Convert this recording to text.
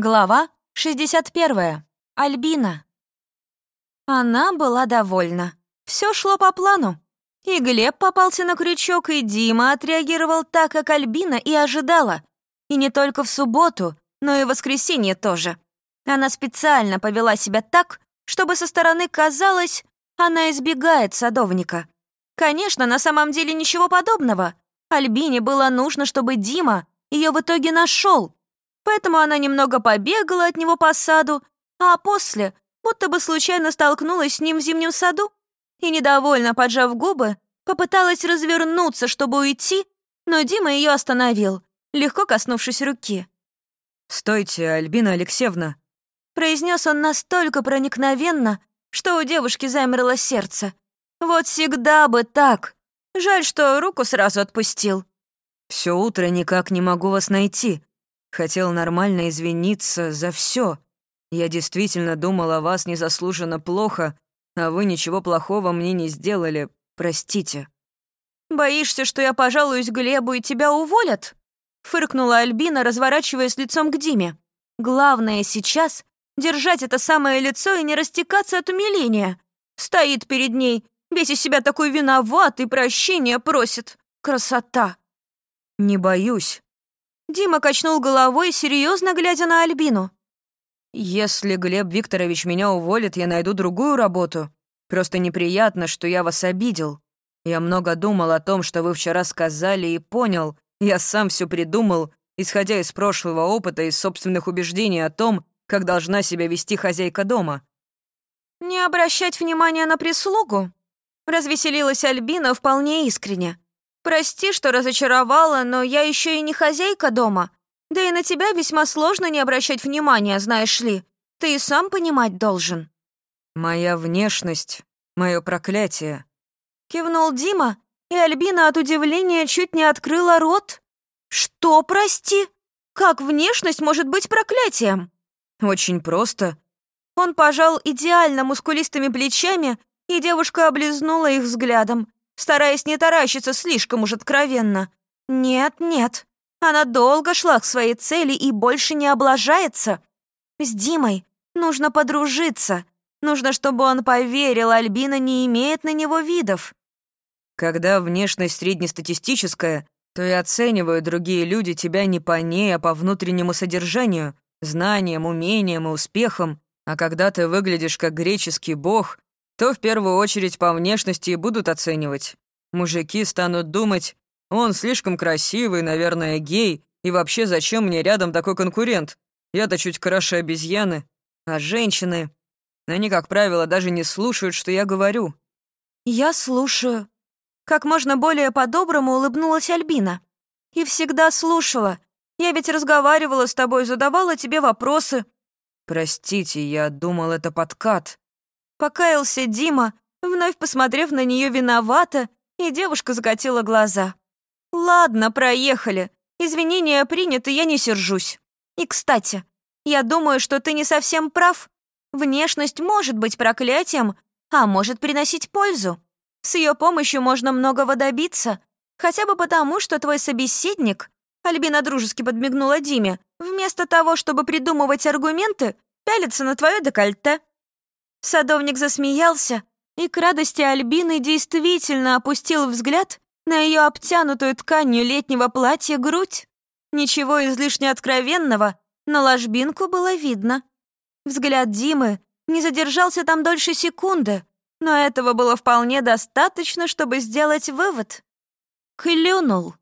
Глава 61. Альбина. Она была довольна. Все шло по плану. И Глеб попался на крючок, и Дима отреагировал так, как Альбина и ожидала. И не только в субботу, но и в воскресенье тоже. Она специально повела себя так, чтобы со стороны казалось, она избегает садовника. Конечно, на самом деле ничего подобного. Альбине было нужно, чтобы Дима ее в итоге нашел, Поэтому она немного побегала от него по саду, а после будто бы случайно столкнулась с ним в зимнем саду и, недовольно поджав губы, попыталась развернуться, чтобы уйти, но Дима ее остановил, легко коснувшись руки. «Стойте, Альбина Алексеевна!» Произнес он настолько проникновенно, что у девушки замерло сердце. Вот всегда бы так. Жаль, что руку сразу отпустил. Все утро никак не могу вас найти. Хотел нормально извиниться за все. Я действительно думал о вас незаслуженно плохо, а вы ничего плохого мне не сделали. Простите». «Боишься, что я пожалуюсь Глебу и тебя уволят?» Фыркнула Альбина, разворачиваясь лицом к Диме. «Главное сейчас — держать это самое лицо и не растекаться от умиления. Стоит перед ней, весь из себя такой виноват и прощения просит. Красота!» «Не боюсь», Дима качнул головой, серьезно глядя на Альбину. «Если Глеб Викторович меня уволит, я найду другую работу. Просто неприятно, что я вас обидел. Я много думал о том, что вы вчера сказали, и понял. Я сам все придумал, исходя из прошлого опыта и собственных убеждений о том, как должна себя вести хозяйка дома». «Не обращать внимания на прислугу?» Развеселилась Альбина вполне искренне. Прости, что разочаровала, но я еще и не хозяйка дома. Да и на тебя весьма сложно не обращать внимания, знаешь ли. Ты и сам понимать должен». «Моя внешность — мое проклятие», — кивнул Дима, и Альбина от удивления чуть не открыла рот. «Что, прости? Как внешность может быть проклятием?» «Очень просто». Он пожал идеально мускулистыми плечами, и девушка облизнула их взглядом стараясь не таращиться слишком уж откровенно. Нет, нет, она долго шла к своей цели и больше не облажается. С Димой нужно подружиться. Нужно, чтобы он поверил, Альбина не имеет на него видов. Когда внешность среднестатистическая, то и оценивают другие люди тебя не по ней, а по внутреннему содержанию, знаниям, умениям и успехам. А когда ты выглядишь как греческий бог, то в первую очередь по внешности и будут оценивать. Мужики станут думать, он слишком красивый, наверное, гей, и вообще зачем мне рядом такой конкурент? Я-то чуть краше обезьяны. А женщины... Они, как правило, даже не слушают, что я говорю. Я слушаю. Как можно более по-доброму улыбнулась Альбина. И всегда слушала. Я ведь разговаривала с тобой, задавала тебе вопросы. Простите, я думал, это подкат. Покаялся Дима, вновь посмотрев на нее виновато, и девушка закатила глаза. «Ладно, проехали. Извинения приняты, я не сержусь. И, кстати, я думаю, что ты не совсем прав. Внешность может быть проклятием, а может приносить пользу. С ее помощью можно многого добиться, хотя бы потому, что твой собеседник, Альбина дружески подмигнула Диме, вместо того, чтобы придумывать аргументы, пялится на твое декольте. Садовник засмеялся, и к радости Альбины действительно опустил взгляд на ее обтянутую тканью летнего платья грудь. Ничего излишне откровенного, но ложбинку было видно. Взгляд Димы не задержался там дольше секунды, но этого было вполне достаточно, чтобы сделать вывод. Клюнул.